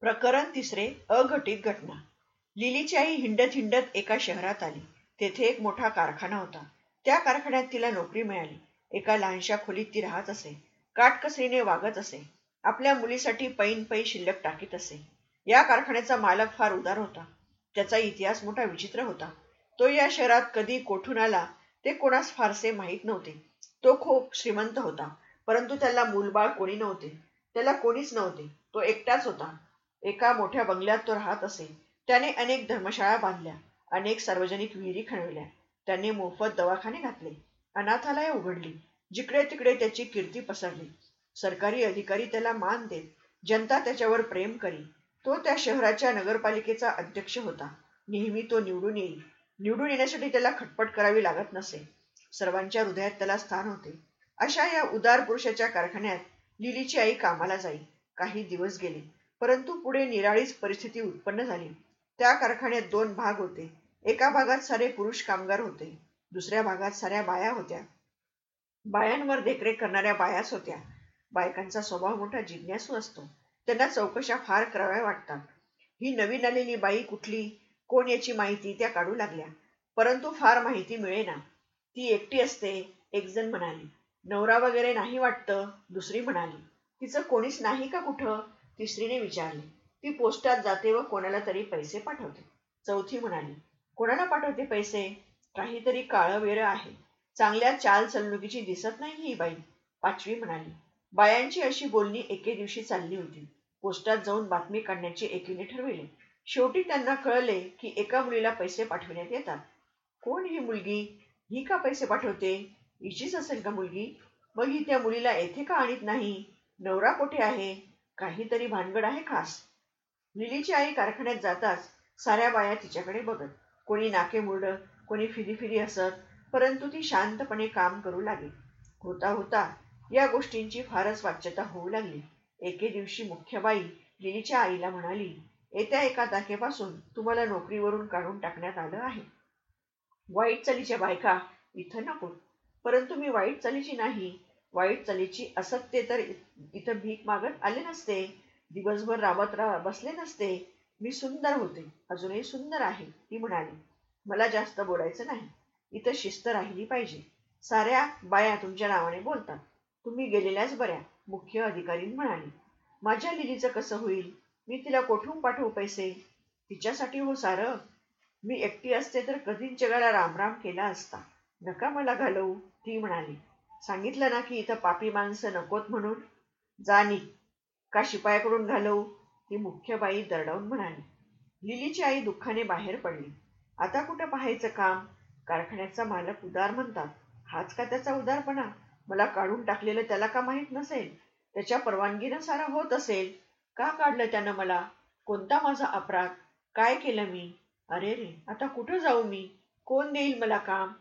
प्रकरण तिसरे अघटित घटना. लिलीची आई हिंडत हिंडत एका शहरात आली. तेथे एक मोठा कारखाना होता. त्या कारखान्यात तिला नोकरी मिळाली. एका लहानशा खोलीत ती राहत असे. काटकसरीने वागत असे. आपल्या मुलीसाठी पैन पै शिल्लक टाकीत असे. या कारखान्याचा मालक फार उदार होता. त्याचा इतिहास मोठा विचित्र होता. तो या शहरात कधी कोठून आला ते कोणास फारसे माहीत नव्हते. तो खूप श्रीमंत होता परंतु त्याला मूलबाळ कोणी नव्हते. त्याला कोणीच नव्हते. तो एकटाच होता. एका मोठ्या बंगल्यात तो राहत असे. त्याने अनेक धर्मशाळा बांधल्या अनेक सार्वजनिक विहिरी खणविल्या. त्याने मोफत दवाखाने घातले. अनाथालय उघडली. जिकडे तिकडे त्याची कीर्ती पसरली. सरकारी अधिकारी त्याला मान देत जनता त्याच्यावर प्रेम करी. तो त्या शहराच्या नगरपालिकेचा अध्यक्ष होता. नेहमी तो निवडून येईल. निवडून येण्यासाठी त्याला खटपट करावी लागत नसे. सर्वांच्या हृदयात त्याला स्थान होते. अशा या उदार पुरुषाच्या कारखान्यात लिलीची आई कामाला जाई. काही दिवस गेले. परंतु पुढे निराळीच परिस्थिती उत्पन्न झाली. त्या कारखान्यात दोन भाग होते. एका भागात सारे पुरुष कामगार होते. दुसऱ्या भागात साऱ्या बाया होत्या. बायांवर देखरेख करणाऱ्या बायाच होत्या. बायकांचा स्वभाव मोठा जिज्ञासू असतो. त्यांना चौकशा फार कराव्या वाटतात. ही नवीन आलेली बाई कुठली? कोण याची माहिती? त्या काढू लागल्या. परंतु फार माहिती मिळेना. ती एकटी असते एकजण म्हणाली. नवरा वगैरे नाही वाटतं दुसरी म्हणाली. तिचं कोणीच नाही का कुठं? तिसरीने विचारले ती पोस्टात जाते व कोणाला तरी पैसे पाठवते. चौथी म्हणाली कोणाला पाठवते पैसे? काहीतरी काळं वेळ आहे. चांगल्या चाल चलणुकीची दिसत नाही ही बाई. पाचवी म्हणाली बायांची अशी बोलणी एके दिवशी चालली होती. पोस्टात जाऊन बातमी काढण्याची एकीने ठरविले. शेवटी त्यांना कळले की एका मुलीला पैसे पाठविण्यात येतात. कोण ही मुलगी? ही का पैसे पाठवते? हिचीच असेल का मुलगी? मग ही त्या मुलीला येथे का आणत नाही? नवरा कोठे आहे? काहीतरी भानगड आहे खास. लिलीची आई कारखान्यात जाताच साऱ्या बाया तिच्याकडे बघत. कोणी नाके मुरड कोणी फिरी फिरी असत परंतु ती शांतपणे काम करू लागली. होता होता या गोष्टींची फारच वाच्यता होऊ लागली. एके दिवशी मुख्य बाई लिलीच्या आईला म्हणाली येत्या एका तारखेपासून तुम्हाला नोकरीवरून काढून टाकण्यात आलं आहे. वाईट चालीच्या बायका इथं नको. परंतु मी वाईट चालीची नाही वाईट चालीची असत्य तर इथं भीक मागत आले नसते. दिवसभर राबत रा बसले नसते. मी सुंदर होते. अजूनही सुंदर आहे ती म्हणाली. मला जास्त बोलायचं नाही. इथं शिस्त राहिली पाहिजे. साऱ्या बाया तुमच्या नावाने बोलतात. तुम्ही गेलेल्याच बऱ्या मुख्य अधिकारी म्हणाली. माझ्या लिलीचं कसं होईल? मी तिला कोठून पाठवू पैसे? तिच्यासाठी हो सारं. मी एकटी असते तर कधीच जगाला रामराम केला असता. नका मला घालवू ती म्हणाली. सांगितलं ना की इथं पापी माणसं नकोत म्हणून. जाणी का शिपायाकडून घालवू? ती मुख्य बाई दरडावून म्हणाली. लिलीची आई दुःखाने बाहेर पडली. आता कुठं पाहायचं काम? कारखान्याचा मालक उदार म्हणतात. हाच का त्याचा उदारपणा? मला काढून टाकलेलं त्याला का माहीत नसेल? त्याच्या परवानगीनं सारा होत असेल. का काढलं त्यानं मला? कोणता माझा अपराध? काय केलं मी? अरे रे आता कुठं जाऊ मी? कोण देईल मला काम?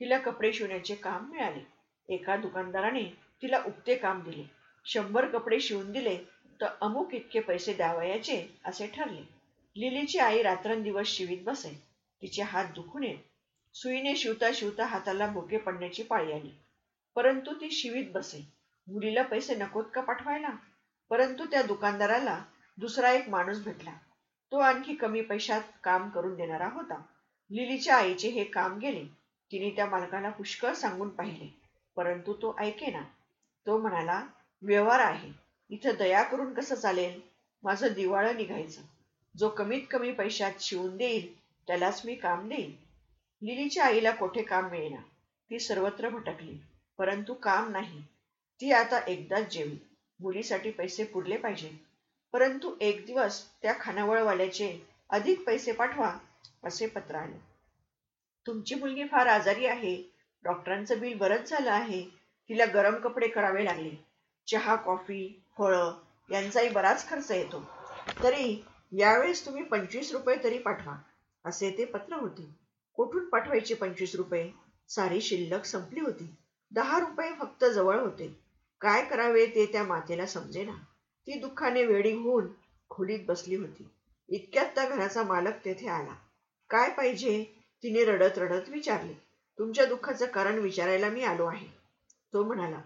तिला कपडे शिवण्याचे काम मिळाले. एका दुकानदाराने तिला उक्ते काम दिले. शंभर कपडे शिवून दिले तर अमुक इतके पैसे द्यावयाचे असे ठरले. लिलीची आई रात्रंदिवस शिवीत बसे तिचे हात दुखून येत. सुईने शिवता शिवता हाताला भोके पडण्याची पाळी आली. परंतु ती शिवीत बसे मुलीला पैसे नकोत का पाठवायला? परंतु त्या दुकानदाराला दुसरा एक माणूस भेटला. तो आणखी कमी पैशात काम करून देणारा होता. लिलीच्या आईचे हे काम गेले. तिने त्या मालकाला पुष्कळ सांगून पाहिले. परंतु तो ऐकेना तो म्हणाला व्यवहार आहे. इथं दया करून कसं चालेल? माझं दिवाळं निघायचं. जो कमीत कमी पैशात शिवून देईल त्यालाच मी काम देईन. लिलीच्या आईला कोठे काम मिळेना? ती सर्वत्र भटकली. परंतु काम नाही. ती आता एकदाच जेवी. मुलीसाठी पैसे पुरले पाहिजे. परंतु एक दिवस त्या खानावळवाल्याचे अधिक पैसे पाठवा असे पत्र आले. तुमची मुलगी फार आजारी आहे. डॉक्टरांचं बिल बरंच झालं आहे. तिला गरम कपडे करावे लागले. चहा कॉफी फळं यांचाही बराच खर्च येतो. तरी यावेळेस तुम्ही पंचवीस रुपये तरी पाठवा असे ते पत्र होते. कुठून पाठवायचे पंचवीस रुपये? सारी शिल्लक संपली होती. दहा रुपये फक्त जवळ होते. काय करावे ते त्या मातेला समजेना. ती दुःखाने वेडी होऊन खोलीत बसली होती. इतक्यात त्या घराचा मालक तेथे आला. काय पाहिजे? तिने रडत रडत विचारले. तुमच्या दुःखाचं कारण विचारायला मी आलो आहे. तो म्हणाला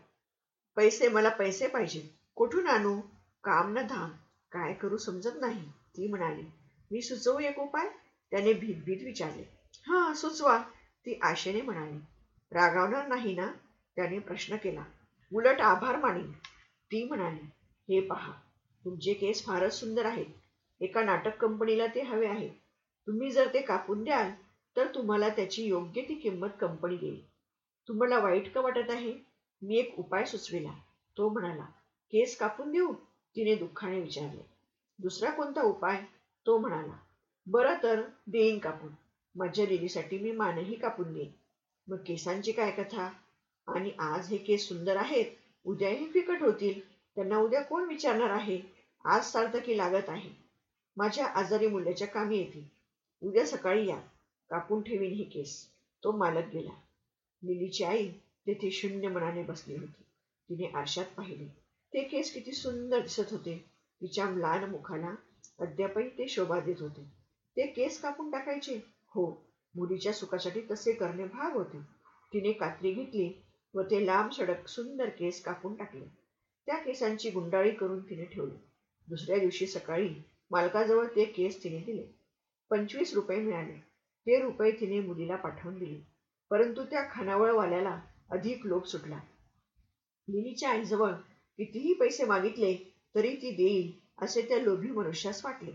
पैसे मला पैसे पाहिजे. कुठून आणू? काम न धाम. काय करू समजत नाही. ती म्हणाली मी सुचवू एक उपाय? त्याने भीत विचारले हा सुचवा. ती आशेने म्हणाली रागावणार नाही ना? त्याने प्रश्न केला उलट आभार मानेन. ती म्हणाली हे पहा तुमचे केस फारच सुंदर आहेत. एका नाटक कंपनीला ते हवे आहे. तुम्ही जर ते कापून द्याल तर तुम्हाला त्याची योग्य ती किंमत कंपनी देईल. तुम्हाला वाईट का वाटत आहे? मी एक उपाय सुचविला. तो म्हणाला केस कापून देऊ? तिने दुःखाने विचारले. दुसरा कोणता उपाय? तो म्हणाला बरं तर देईन कापून. माझ्या लिलीसाठी मी मानही कापून देईन. मग केसांची काय कथा? आणि आज हे केस सुंदर आहेत. उद्याही फिकट होतील. त्यांना उद्या कोण विचारणार आहे? आज सार्थकी लागत आहे. माझ्या आजारी मुलाच्या कामी येतील. उद्या सकाळी या. कापून ठेवीन ही केस. तो मालक गेला. लिलीची आई तेथे शून्य मनाने बसली होती. तिने आरशात पाहिले. ते केस किती सुंदर दिसत होते. तिच्या म्लान मुखाला अद्यापही ते शोभा देत होते. ते केस कापून टाकायचे. हो मुलीच्या सुखासाठी तसे करणे भाग होते. तिने कात्री घेतली व ते लांब सडक सुंदर केस कापून टाकले. त्या केसांची गुंडाळी करून तिने ठेवली. दुसऱ्या दिवशी सकाळी मालकाजवळ ते केस तिने दिले. पंचवीस रुपये मिळाले. हे रुपये तिने मुलीला पाठवून दिले. परंतु त्या खानावळवाल्याला अधिक लोभ सुटला. लिलीच्या आईजवळ कितीही पैसे मागितले तरी ती देईल असे त्या लोभी मनुष्यास वाटले.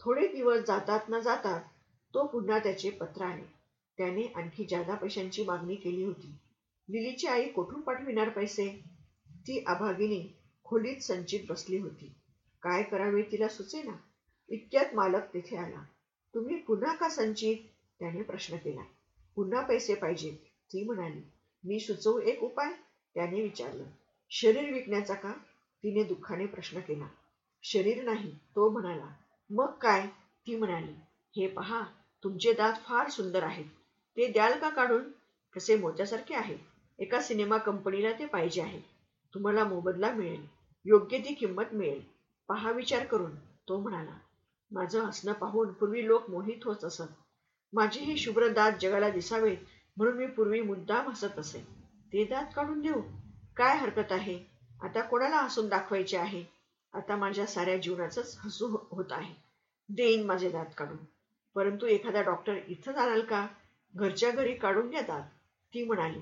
थोडे दिवस जातात न जातात तो पुन्हा त्याचे पत्र आले त्याने आणखी जादा पैशांची मागणी केली होती. लिलीची आई कोठून पाठविणार पैसे? ती अभागिनी खोलीत संचित बसली होती. काय करावे तिला सुचेना? इतक्यात मालक तिथे आला. तुम्ही पुन्हा का संचित? त्याने प्रश्न केला. पुन्हा पैसे पाहिजे ती म्हणाली. मी सुचवू एक उपाय? त्याने विचारलं. शरीर विकण्याचा का? तिने दुःखाने प्रश्न केला. शरीर नाही तो म्हणाला. मग काय? ती म्हणाली. हे पहा तुमचे दात फार सुंदर आहेत. ते द्याल का काढून? कसे मोत्यासारखे आहे एका सिनेमा कंपनीला ते पाहिजे आहे. तुम्हाला मोबदला मिळेल. योग्य ती किंमत मिळेल. पहा विचार करून तो म्हणाला. माझं हसणं पाहून पूर्वी लोक मोहित होत असत. माझे हे शुभ्र दात जगाला दिसावेत म्हणून मी पूर्वी मुद्दाम हसत असे. ते दात काढून देऊ? काय हरकत आहे? आता कोणाला हसून दाखवायचे आहे? आता माझ्या साऱ्या जीवनाच हसू हो- होत आहे. देईन माझे दात काढून. परंतु एखादा डॉक्टर इथं आणाल का? घरच्या घरी काढून द्या दात. ती म्हणाली.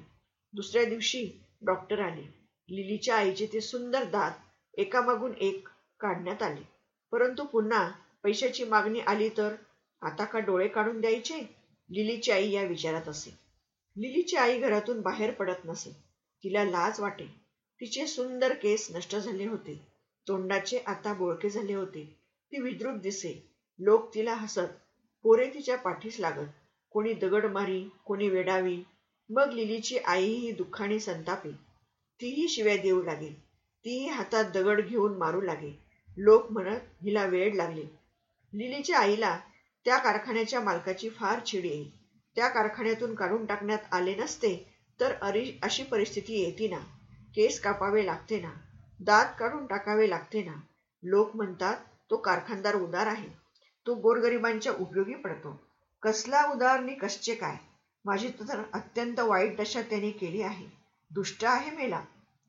दुसऱ्या दिवशी डॉक्टर आले. लिलीच्या आईचे ते सुंदर दात एकामागून एक काढण्यात आले. परंतु पुन्हा पैशाची मागणी आली तर? आता का डोळे काढून द्यायचे? लिलीची आई या विचारात असे. लिलीची आई घरातून बाहेर पडत नसे. तिला लाज वाटे. तिचे सुंदर केस नष्ट झाले होते. तोंडाचे आता बोळके झाले होते. ती विद्रुप दिसे. लोक तिला हसत. पोरे तिच्या पाठीस लागत. कोणी दगड मारी कोणी वेडावी. मग लिलीची आईही दुःखाने संतापी. तीही शिव्या देऊ लागे. तीही हातात दगड घेऊन मारू लागे. लोक म्हणत हिला वेळ लागले. लिलीच्या आईला त्या कारखान्याच्या मालकाची फार चिड येईल. त्या कारखान्यातून काढून टाकण्यात आले नसते तर अरी अशी परिस्थिती येते ना केस कापावे लागते ना दात काढून टाकावे लागते ना लोक म्हणतात तो कारखानदार उदार आहे. तो गोरगरिबांच्या उपयोगी पडतो. कसला उदार नि कसचे काय? माझी तर अत्यंत वाईट दशा त्याने केली आहे. दुष्ट आहे मेला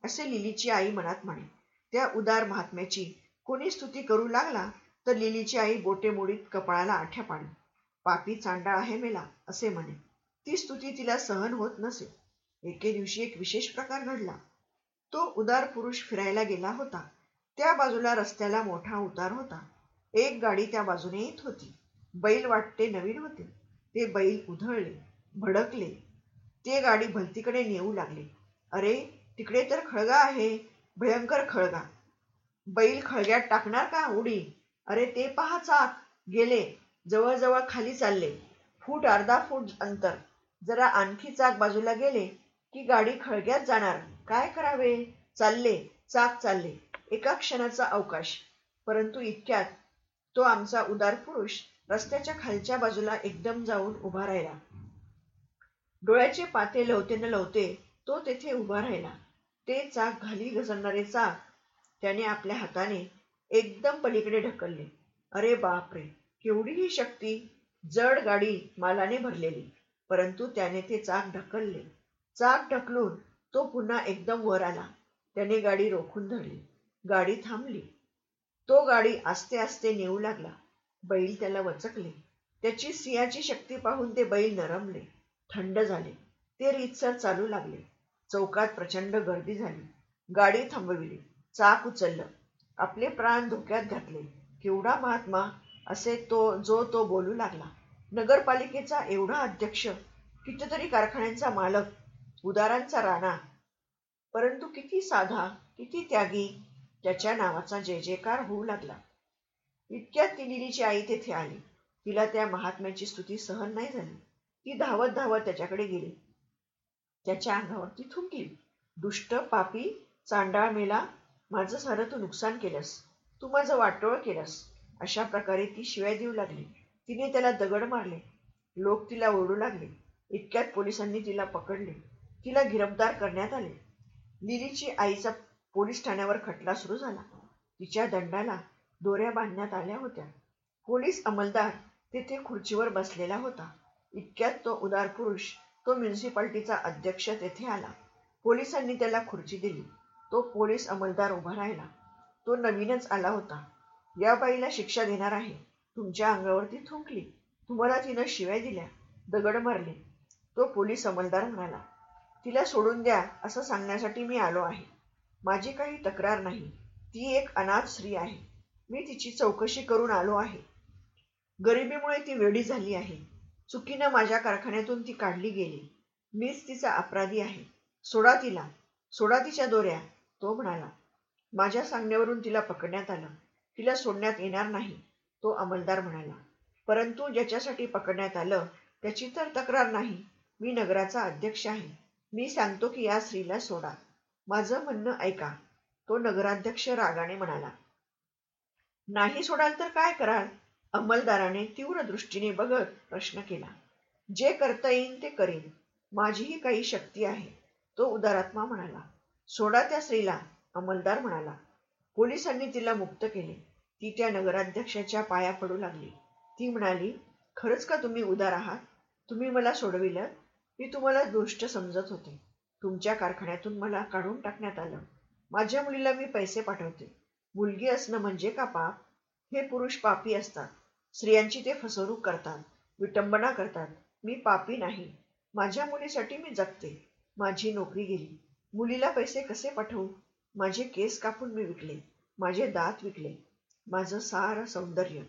असे लिलीची आई मनात म्हणे. त्या उदार महात्म्याची कोणी स्तुती करू लागला? तर लिलीची आई गोटेमोडीत कपाळाला आठ्या पाणी पापी चांडा आहे मेला असे म्हणे. ती स्तुती तिला सहन होत नसे. एके दिवशी एक विशेष प्रकार घडला. तो उदार पुरुष फिरायला गेला होता. त्या बाजूला रस्त्याला मोठा उतार होता. एक गाडी त्या बाजूने येत होती. बैल वाटते नवीन होते. ते बैल उधळले भडकले. ते गाडी भलतीकडे नेऊ लागले. अरे तिकडे तर खळगा आहे. भयंकर खळगा. बैल खळग्यात टाकणार का उडी? अरे ते पहा चाक गेले. जवळजवळ खाली चालले. फूट अर्धा फूट अंतर. जरा आणखी चाक बाजूला गेले की गाडी खळग्यात जाणार. काय करावे? चालले. चाक चालले. एका क्षणाचा अवकाश. परंतु इतक्यात तो आमचा उदार पुरुष रस्त्याच्या खालच्या बाजूला एकदम जाऊन उभा राहिला. डोळ्याचे पाते लवते न लवते तो तेथे उभा राहिला. ते चाक घाली घसरणारे चाक त्याने आपल्या हाताने एकदम पलीकडे ढकलले. अरे बापरे केवढी ही शक्ती. जड गाडी मालाने भरलेली परंतु त्याने ते चाक ढकलले. चाक ढकलून तो पुन्हा एकदम वर आला. त्याने गाडी रोखून धरली. गाडी थांबली. तो गाडी आस्ते आस्ते नेऊ लागला. बैल त्याला वचकले. त्याची सिंहाची शक्ती पाहून ते बैल नरमले. थंड झाले. ते रीतसर चालू लागले. चौकात प्रचंड गर्दी झाली. गाडी थांबविली. चाक उचललं. आपले प्राण धोक्यात घातले. केवढा महात्मा असे तो जो तो बोलू लागला. नगरपालिकेचा एवढा अध्यक्ष कितीतरी कारखान्यांचा मालक उदारांचा राणा. परंतु किती साधा किती त्यागी त्याच्या नावाचा जय जयकार होऊ लागला. इतक्यात ती लिलीची आई तेथे आली. तिला त्या महात्म्याची स्तुती सहन नाही झाली. ती धावत धावत त्याच्याकडे गेली. त्याच्या अंगावर ती थुंकली. दुष्ट पापी चांडाळ मेला माझं सारं तू नुकसान केलंस. तू माझं वाटोळ केलंस. अशा प्रकारे ती शिवाय देऊ लागली. तिने त्याला दगड मारले. लोक तिला ओरडू लागले. इतक्यात पोलिसांनी तिला पकडले. तिला गिरफ्तार करण्यात आले. लिलीची आईचा पोलीस ठाण्यावर खटला सुरू झाला. तिच्या दंडाला दोऱ्या बांधण्यात आल्या होत्या. पोलीस अंमलदार तेथे खुर्चीवर बसलेला होता. इतक्यात तो उदार पुरुष तो म्युन्सिपाल्टीचा अध्यक्ष तेथे आला. पोलिसांनी त्याला खुर्ची दिली. तो पोलीस अंमलदार उभा राहिला. तो नवीनच आला होता. या बाईला शिक्षा देणार आहे. तुमच्या अंगावरती थुंकली. तुम्हाला तिनं शिव्या दिल्या. दगड मारले. तो पोलीस अंमलदार म्हणाला तिला सोडून द्या असं सांगण्यासाठी मी आलो आहे. माझी काही तक्रार नाही. ती एक अनाथ स्त्री आहे. मी तिची चौकशी करून आलो आहे. गरिबीमुळे ती वेडी झाली आहे. चुकीनं माझ्या कारखान्यातून ती काढली गेली. मीच तिचा अपराधी आहे. सोडा तिला. सोडा तिच्या दोऱ्या. तो म्हणाला माझ्या सांगण्यावरून तिला पकडण्यात आलं. तिला सोडण्यात येणार नाही तो अंमलदार म्हणाला. परंतु ज्याच्यासाठी पकडण्यात आलं त्याची तर तक्रार नाही. मी नगराचा अध्यक्ष आहे. मी सांगतो की या स्त्रीला सोडा. माझं म्हणणं ऐका. तो नगराध्यक्ष रागाने म्हणाला. नाही सोडाल तर काय कराल? अंमलदाराने तीव्र दृष्टीने बघत प्रश्न केला. जे करता येईल ते करीन. माझीही काही शक्ती आहे. तो उदारात्मा म्हणाला. सोडा त्या स्त्रीला अंमलदार म्हणाला. पोलिसांनी तिला मुक्त केले. ती त्या नगराध्यक्षाच्या पाया पडू लागली. ती म्हणाली खरंच का तुम्ही उदार आहात? तुम्ही मला सोडविलं? मी तुम्हाला दुष्ट समजत होते. तुमच्या कारखान्यातून मला काढून टाकण्यात आलं. माझ्या मुलीला मी पैसे पाठवते. मुलगी असणं म्हणजे का पाप? हे पुरुष पापी असतात. स्त्रियांची ते फसवणूक करतात. विटंबना करतात. मी पापी नाही. माझ्या मुलीसाठी मी जगते. माझी नोकरी गेली. मुलीला पैसे कसे पाठवू? माझे केस कापून मी विकले माझे दात विकले माझं सारं सौंदर्य.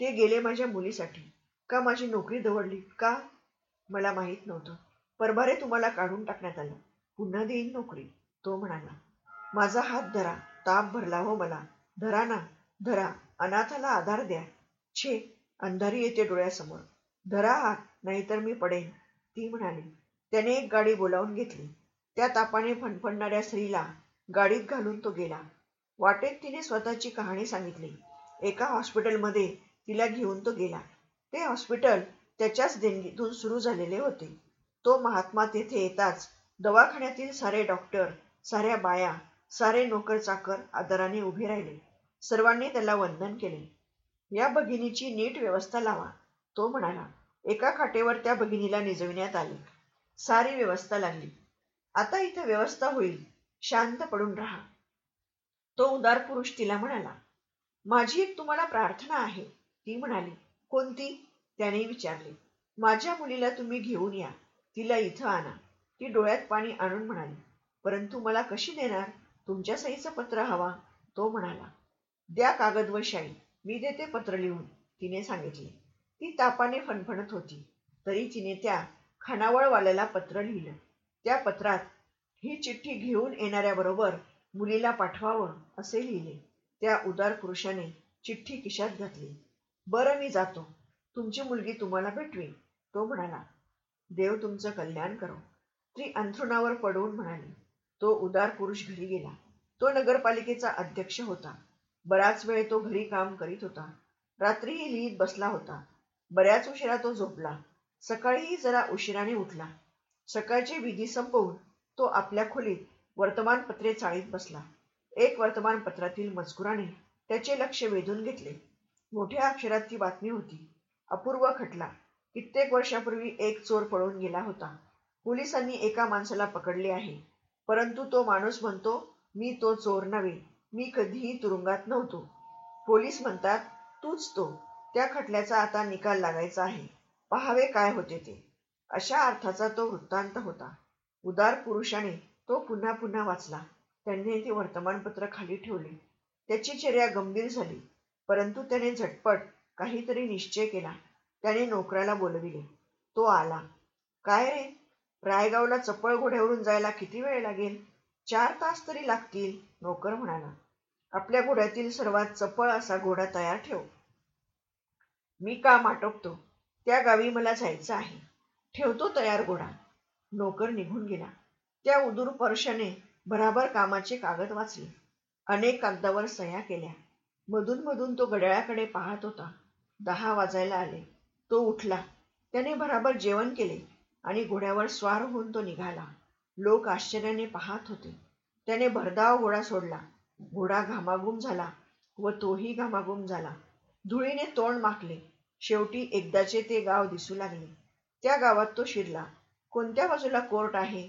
ते गेले माझ्या मुलीसाठी. का माझी नोकरी दवडली? का? मला माहीत नव्हतं. परभारे तुम्हाला काढून टाकण्यात आलं. पुन्हा देईन नोकरी तो म्हणाला. माझा हात धरा ताप भरला हो मला. धरा ना धरा अनाथाला आधार द्या. छे अंधारी येते डोळ्यासमोर. धरा हात नाहीतर मी पडेन ती म्हणाली. त्याने एक गाडी बोलावून घेतली. त्या तापाने फणफणणाऱ्या स्त्रीला गाडीत घालून तो गेला. वाटेत तिने स्वतःची कहाणी सांगितली. एका हॉस्पिटलमध्ये तिला घेऊन तो गेला. ते हॉस्पिटल त्याच्याच देणगीतून सुरू झालेले होते. तो महात्मा तेथे येताच दवाखान्यातील सारे डॉक्टर साऱ्या बाया सारे नोकर चाकर आदराने उभे राहिले. सर्वांनी त्याला वंदन केले. या भगिनीची नीट व्यवस्था लावा तो म्हणाला. एका खाटेवर त्या भगिनीला निजविण्यात आले. सारी व्यवस्था लागली. आता इथे व्यवस्था होईल. शांत पडून राहा. तो उदार पुरुष तिला म्हणाला माझी एक तुम्हाला प्रार्थना आहे. ती म्हणाली कोणती? त्याने विचारले माझ्या मुलीला तुम्ही घेऊन या तिला इथं आणा. ती डोळ्यात पाणी आणून म्हणाली परंतु मला कशी देणार? तुमच्या सहीचं पत्र हवा. तो म्हणाला द्या कागद व शाई मी देते पत्र लिहून. तिने सांगितले. ती तापाने फणफणत होती. तरी तिने त्या खानावळवाल्याला पत्र लिहिलं. त्या पत्रात ही चिठ्ठी घेऊन येणाऱ्याबरोबर मुलीला पाठवावं असे लिहिले. त्या उदार पुरुषाने चिठ्ठी किशात घातली. बरं मी जातो. तुमची मुलगी तुम्हाला भेटवी. तो म्हणाला. देव तुमचं कल्याण करो. ती अंथरुणावर पडवून म्हणाली. तो उदार पुरुष घरी गेला. तो नगरपालिकेचा अध्यक्ष होता. बराच वेळ तो घरी काम करीत होता. रात्रीही लिहित बसला होता. बऱ्याच उशिरा तो झोपला. सकाळीही जरा उशिराने उठला. सकाळची विधी संपवून तो आपल्या खोलीत वर्तमानपत्रे चाळीत बसला. एक वर्तमानपत्रातील मजकुराने त्याचे लक्ष वेधून घेतले. मोठ्या अक्षरात ती बातमी होती. अपूर्व खटला. कित्येक वर्षापूर्वी एक चोर पळून गेला होता. पोलिसांनी एका माणसाला पकडले आहे. परंतु तो माणूस म्हणतो मी तो चोर नव्हे. मी कधीही तुरुंगात नव्हतो. पोलीस म्हणतात तूच तो. त्या खटल्याचा आता निकाल लागायचा आहे. पहावे काय होते ते. अशा अर्थाचा तो वृत्तांत होता. उदार पुरुषाने तो पुन्हा पुन्हा वाचला. त्यांनी ते वर्तमानपत्र खाली ठेवले. त्याची चर्या गंभीर झाली. परंतु त्याने झटपट काहीतरी निश्चय केला. त्याने नोकराला बोलविले. तो आला. काय रे? रायगावला चपळ घोड्यावरून जायला किती वेळ लागेल? चार तास तरी लागतील नोकर म्हणाला. आपल्या घोड्यातील सर्वात चपळ असा घोडा तयार ठेव. मी काम आटोपतो त्या गावी मला जायचं आहे. ठेवतो तयार घोडा नोकर निघून गेला. त्या उदूर परशाने भराभर कामाचे कागद वाचले. अनेक कागदावर सह्या केल्या. मधून मधून तो घड्याळाकडे पाहत होता. दहा वाजायला आले. तो उठला. त्याने भराभर जेवण केले आणि घोड्यावर स्वार होऊन तो निघाला. लोक आश्चर्याने पाहत होते. त्याने भरधाव घोडा सोडला. घोडा घामाघूम झाला व तोही घामाघूम झाला. धुळीने तोंड माकले शेवटी एकदाचे ते गाव दिसू लागले. त्या गावात तो शिरला. कोणत्या बाजूला कोर्ट आहे?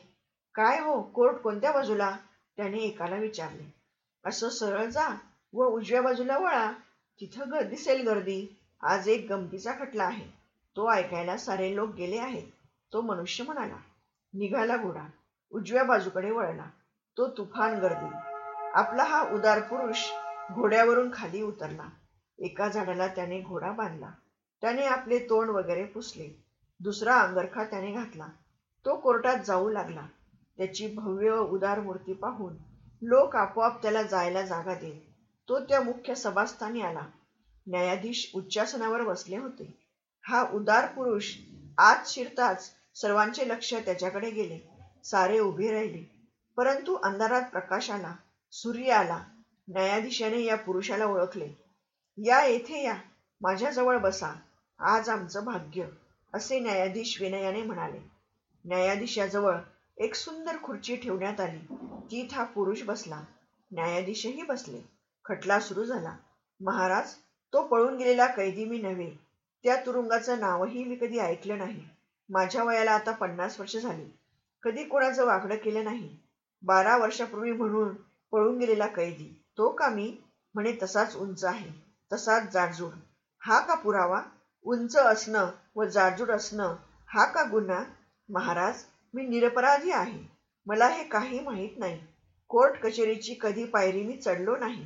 काय हो कोर्ट कोणत्या बाजूला? त्याने एकाला विचारले. असं सरळ जा व उजव्या बाजूला वळा. तिथं ग दिसेल गर्दी. आज एक गमतीचा खटला आहे. तो ऐकायला सारे लोक गेले आहेत. तो मनुष्य म्हणाला निघाला घोडा. उजव्या बाजूकडे वळला. तो तुफान गर्दी. आपला हा उदार पुरुष घोड्यावरून खाली उतरला. एका झाडाला त्याने घोडा बांधला. त्याने आपले तोंड वगैरे पुसले. दुसरा अंगरखा त्याने घातला. तो कोर्टात जाऊ लागला. त्याची भव्य व उदार मूर्ती पाहून लोक आपोआप त्याला जायला जागा देईल तो त्या मुख्य सभास्थानी आला. न्यायाधीश उच्चासनावर बसले होते. हा उदार पुरुष आत शिरताच सर्वांचे लक्ष त्याच्याकडे गेले. सारे उभे राहिले. परंतु अंधारात प्रकाश आला. सूर्य आला. न्यायाधीशाने या पुरुषाला ओळखले. या येथे या. माझ्याजवळ बसा. आज आमचं भाग्य. असे न्यायाधीश विनयाने म्हणाले. न्यायाधीशाजवळ एक सुंदर खुर्ची ठेवण्यात आली. तीत हा पुरुष बसला. न्यायाधीशही बसले. खटला सुरू झाला. महाराज तो पळून गेलेला कैदी मी नव्हे. त्या तुरुंगाचं नावही मी कधी ऐकलं नाही. माझ्या वयाला आता पन्नास वर्ष झाली. कधी कोणाचं वागणं केलं नाही. बारा वर्षापूर्वी म्हणून पळून गेलेला कैदी. तो का मी? म्हणे तसाच उंच आहे. तसाच जाडजूड. हा का पुरावा? उंच असणं व जाडजूड असणं हा का गुन्हा? महाराज मी निरपराधी आहे. मला हे काही माहीत नाही. कोर्ट कचेरीची कधी पायरी मी चढलो नाही.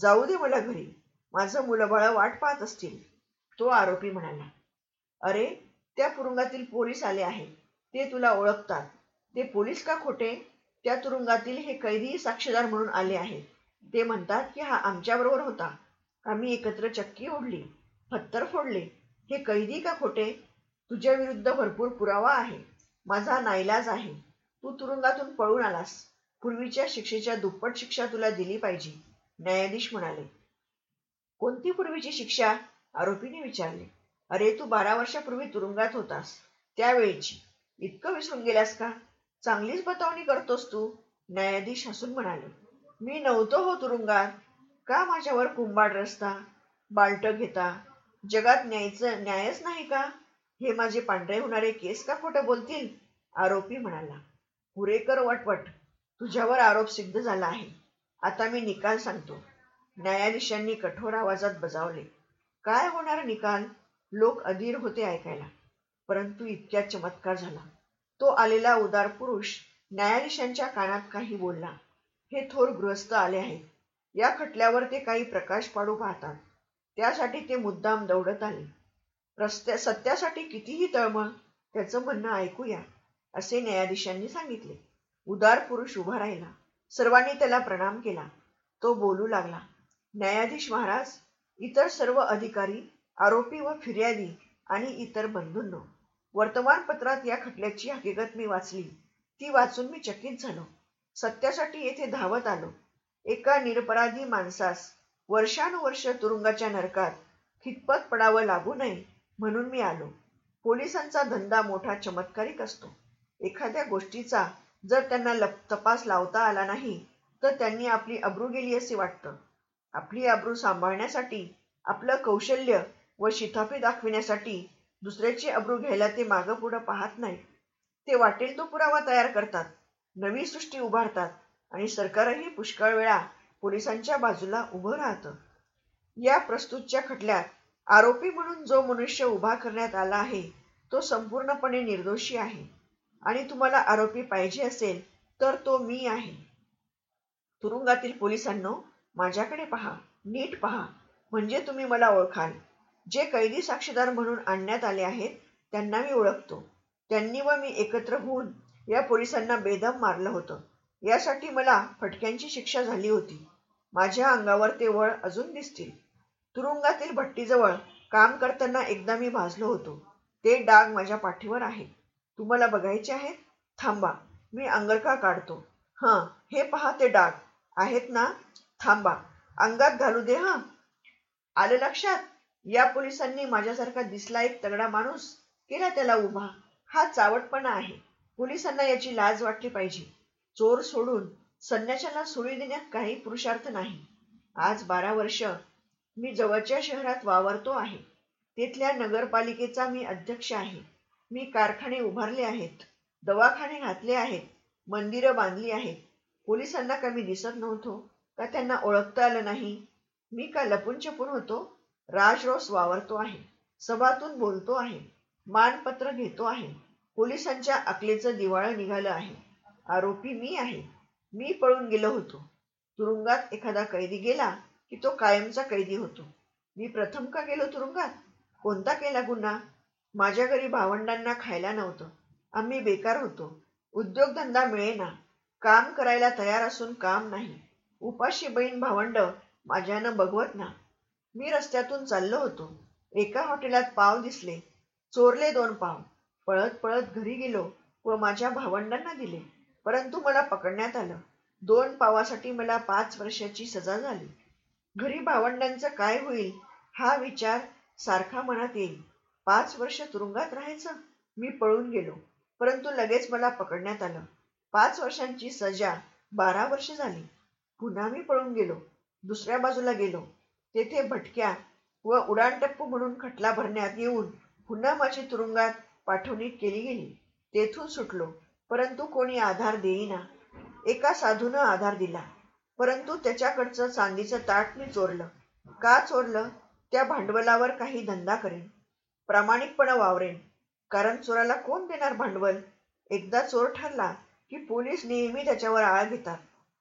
जाऊ दे मला घरी. माझं मुलंबाळं वाट पाहत असतील. तो आरोपी म्हणाला अरे त्या तुरुंगातील पोलीस आले आहेत. ते तुला ओळखतात. ते पोलीस का खोटे? त्या तुरुंगातील हे कैदी साक्षीदार म्हणून आले आहेत. ते म्हणतात की हा आमच्याबरोबर होता. आम्ही एकत्र चक्की ओढली फत्तर फोडले हे कैदी का खोटे? तुझ्या विरुद्ध भरपूर पुरावा आहे. माझा नाईलाज आहे. तू तुरुंगातून पळून आलास. पूर्वीच्या शिक्षेच्या दुप्पट शिक्षा तुला दिली पाहिजे. न्यायाधीश म्हणाले. कोणती पूर्वीची शिक्षा? आरोपीने विचारले. अरे तू बारा वर्षापूर्वी तुरुंगात होतास. त्यावेळेची. इतकं विसरून गेल्यास का? चांगलीच बतावणी करतोस तू न्यायाधीश हसून म्हणाले. मी नव्हतो हो तुरुंगात. का माझ्यावर कुंभाड रस्ता बालट घेता? जगात न्यायचं न्यायच नाही का? हे माझे पांढरे होणारे केस का खोटं बोलतील? आरोपी म्हणाला पुरेकर वटवट तुझ्यावर आरोप सिद्ध झाला आहे. आता मी निकाल सांगतो. न्यायाधीशांनी कठोर आवाजात बजावले काय होणार निकाल? लोक अधीर होते ऐकायला. परंतु इतक्या चमत्कार झाला. तो आलेला उदार पुरुष न्यायाधीशांच्या कानात काही बोलला. हे थोर गृहस्थ आले आहेत. या खटल्यावर ते काही प्रकाश पाडू पाहतात. त्यासाठी ते मुद्दाम दौडत आले. रस्त्या सत्यासाठी कितीही तळमळ त्याचं म्हणणं ऐकूया असे न्यायाधीशांनी सांगितले. उदार पुरुष उभा राहिला. सर्वांनी त्याला प्रणाम केला. तो बोलू लागला न्यायाधीश महाराज इतर सर्व अधिकारी आरोपी व फिर्यादी आणि इतर बंधूंनो वर्तमानपत्रात या खटल्याची हकीकत मी वाचली. ती वाचून मी चकित झालो. सत्यासाठी येथे धावत आलो. एका निरपराधी माणसास वर्षानुवर्ष तुरुंगाच्या नरकात खितपत पडावं लागू नये म्हणून मी आलो. पोलिसांचा धंदा मोठा चमत्कारिक असतो. एखाद्या गोष्टीचा जर त्यांना तपास लावता आला नाही तर त्यांनी आपली अब्रू गेली असे वाटतं. आपली अब्रू सांभाळण्यासाठी आपलं कौशल्य व शिथाफी दाखविण्यासाठी दुसऱ्याची अब्रू घ्यायला ते मागं पुढं पाहत नाहीत. ते वाटेल तो पुरावा तयार करतात नवी सृष्टी उभारतात आणि सरकारही पुष्कळ वेळा पोलिसांच्या बाजूला उभं राहतं. या प्रस्तुतच्या खटल्यात आरोपी म्हणून जो मनुष्य उभा करण्यात आला आहे तो संपूर्णपणे निर्दोषी आहे. आणि तुम्हाला आरोपी पाहिजे असेल तर तो मी आहे. तुरुंगातील पोलिसांनो माझ्याकडे पहा नीट पहा. म्हणजे तुम्ही मला ओळखाल. जे कैदी साक्षीदार म्हणून आणण्यात आले आहेत त्यांना मी ओळखतो. त्यांनी व मी एकत्र होऊन या पोलिसांना बेदम मारलं होतं. यासाठी मला फटक्यांची शिक्षा झाली होती. माझ्या अंगावर ते वळ अजून दिसतील. तुरुंगातील भट्टीजवळ काम करताना एकदा मी भाजलो होतो. ते डाग माझ्या पाठीवर आहे. तुम्हाला बघायचे आहेत थांबा मी अंगरखा काढतो. हां हे पहा ते डाग. आहेत ना? थांबा. अंगात घालू दे हा. आलं लक्षात? या पोलिसांनी माझ्यासारखा दिसला एक तगडा माणूस केला त्याला उभा. हा चावटपणा आहे. पोलिसांना याची लाज वाटली पाहिजे. चोर सोडून संन्याशाला सुळी देण्यात काही पुरुषार्थ नाही. आज बारा वर्ष मी जवळच्या शहरात वावरतो आहे. तिथल्या नगरपालिकेचा मी अध्यक्ष आहे. मी कारखाने उभारले आहेत दवाखाने घातले आहेत मंदिरं बांधली आहेत. पोलिसांना का मी दिसत नव्हतो का त्यांना ओळखता आलं नाही? मी का लपून छपून होतो राजरोस वावरतो आहे सभातून बोलतो आहे मानपत्र घेतो आहे. पोलिसांच्या अकलेचं दिवाळं निघालं आहे. आरोपी मी आहे. मी पळून गेलो होतो. तुरुंगात एखादा कैदी गेला की तो कायमचा कैदी होतो. मी प्रथम का गेलो तुरुंगात? कोणता केला गुन्हा? माझ्या घरी भावंडांना खायला नव्हतं. आम्ही बेकार होतो. उद्योगधंदा मिळेना. काम करायला तयार असून काम नाही. उपाशी बहीण भावंड माझ्यानं बघवत ना. मी रस्त्यातून चाललो होतो. एका हॉटेलात पाव दिसले. चोरले दोन पाव. पळत पळत घरी गेलो व माझ्या भावंडांना दिले. परंतु मला पकडण्यात आलं. दोन पावासाठी मला पाच वर्षाची सजा झाली. घरी भावंडांचं काय होईल हा विचार सारखा मनात येईल. पाच वर्ष तुरुंगात राहायचं? मी पळून गेलो. परंतु लगेच मला पकडण्यात आलं. पाच वर्षांची सजा बारा वर्ष झाली. पुन्हा मी पळून गेलो. दुसऱ्या बाजूला गेलो. तेथे भटक्या व उडाणटप्पू म्हणून खटला भरण्यात येऊन पुन्हा माझी तुरुंगात पाठवणी केली गेली. तेथून सुटलो. परंतु कोणी आधार देईना. एका साधूनं आधार दिला. परंतु त्याच्याकडचं चांदीचं ताट मी चोरलं. का चोरलं? त्या भांडवलावर काही धंदा करेन. प्रामाणिकपणे वावरेन. कारण चोराला कोण देणार भांडवल? एकदा चोर ठरला की पोलीस नेहमी त्याच्यावर आळ घेतात.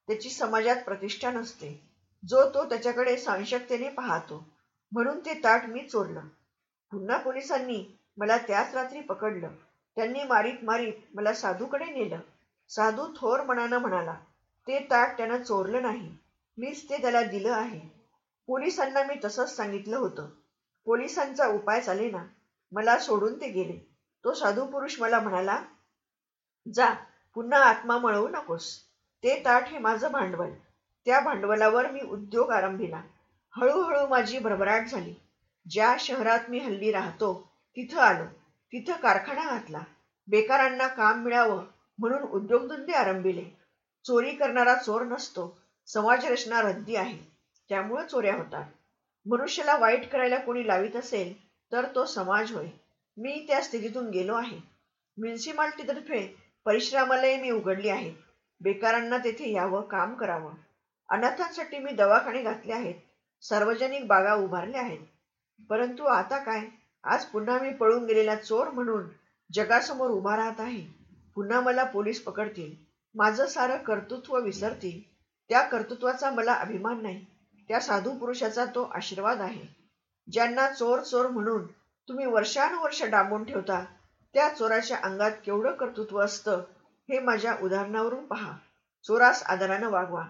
त्याची समाजात प्रतिष्ठा नसते. जो तो त्याच्याकडे सांशकतेने पाहतो. म्हणून ते ताट मी चोरलं. पुन्हा पोलिसांनी मला त्याच रात्री पकडलं. त्यांनी मारीत मारीत मला साधूकडे नेलं. साधू थोर मनानं म्हणाला ते ताट त्यानं चोरलं नाही. मीच ते त्याला दिलं आहे. पोलिसांना मी तसंच सांगितलं होतं. पोलिसांचा उपाय चालेना. मला सोडून ते गेले. तो साधू पुरुष मला म्हणाला जा पुन्हा आत्मा मळवू नकोस. ते ताट हे माझं भांडवल. त्या भांडवलावर मी उद्योग आरंभिला. हळूहळू माझी भरभराट झाली. ज्या शहरात मी हल्ली राहतो तिथं आलो. तिथं कारखाना घातला. बेकारांना काम मिळावं म्हणून उद्योगधंदे आरंभिले. चोरी करणारा चोर नसतो. समाजरचना रद्दी आहे. त्यामुळे चोऱ्या होतात. मनुष्याला वाईट करायला कोणी लावित असेल तर तो समाज होय. मी त्या स्थितीतून गेलो आहे. म्युन्सिपाल्टीतर्फे परिश्रमालय मी उघडली आहेत. बेकारांना तेथे यावं काम करावं. अनाथांसाठी मी दवाखाने घातले आहेत. सार्वजनिक बागा उभारल्या आहेत. परंतु आता काय? आज पुन्हा मी पळून गेलेला चोर म्हणून जगासमोर उभा राहत आहे. पुन्हा मला पोलीस पकडतील. माझं सारं कर्तृत्व विसरतील. त्या कर्तृत्वाचा मला अभिमान नाही. त्या साधू पुरुषाचा तो आशीर्वाद आहे. ज्यांना चोर चोर म्हणून तुम्ही वर्षानुवर्ष डांबून ठेवता त्या चोराच्या अंगात केवढं कर्तृत्व असतं हे माझ्या उदाहरणावरून पहा. चोरास आदरानं वागवा.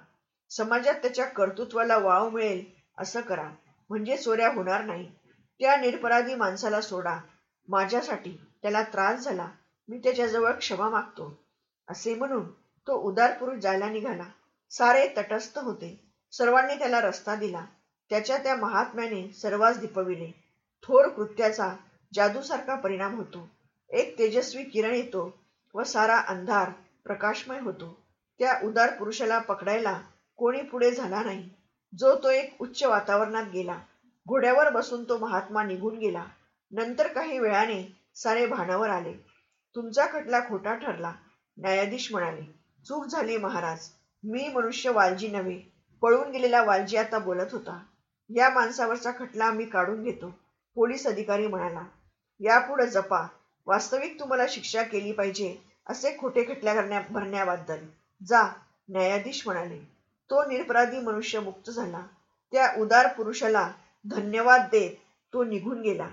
समाजात त्याच्या कर्तृत्वाला वाव मिळेल असं करा. म्हणजे चोऱ्या होणार नाही. त्या निरपराधी माणसाला सोडा. माझ्यासाठी त्याला त्रास झाला. मी त्याच्याजवळ क्षमा मागतो. असे म्हणून तो उदार पुरुष जायला निघाला. सारे तटस्थ होते. सर्वांनी त्याला रस्ता दिला. त्याच्या त्या महात्म्याने सर्वांस दिपविले. थोर कृत्याचा जादूसारखा परिणाम होतो. एक तेजस्वी किरण येतो व सारा अंधार प्रकाशमय होतो. त्या उदार पुरुषाला पकडायला कोणी पुढे झाला नाही. जो तो एक उच्च वातावरणात गेला. घोड्यावर बसून तो महात्मा निघून गेला. नंतर काही वेळाने सारे भानावर आले. तुमचा खटला खोटा ठरला न्यायाधीश म्हणाले. चूक झाली महाराज. मी मनुष्य वालजी नव्हे. पळून गेलेला वालजी आता बोलत होता. या माणसावरचा खटला आम्ही काढून घेतो पोलीस अधिकारी म्हणाला. यापुढे जपा. वास्तविक तुम्हाला शिक्षा केली पाहिजे असे खोटे खटल्या करण्या भरण्याबद्दल. जा न्यायाधीश म्हणाले. तो निरपराधी मनुष्य मुक्त झाला. त्या उदार पुरुषाला धन्यवाद देत तो निघून गेला.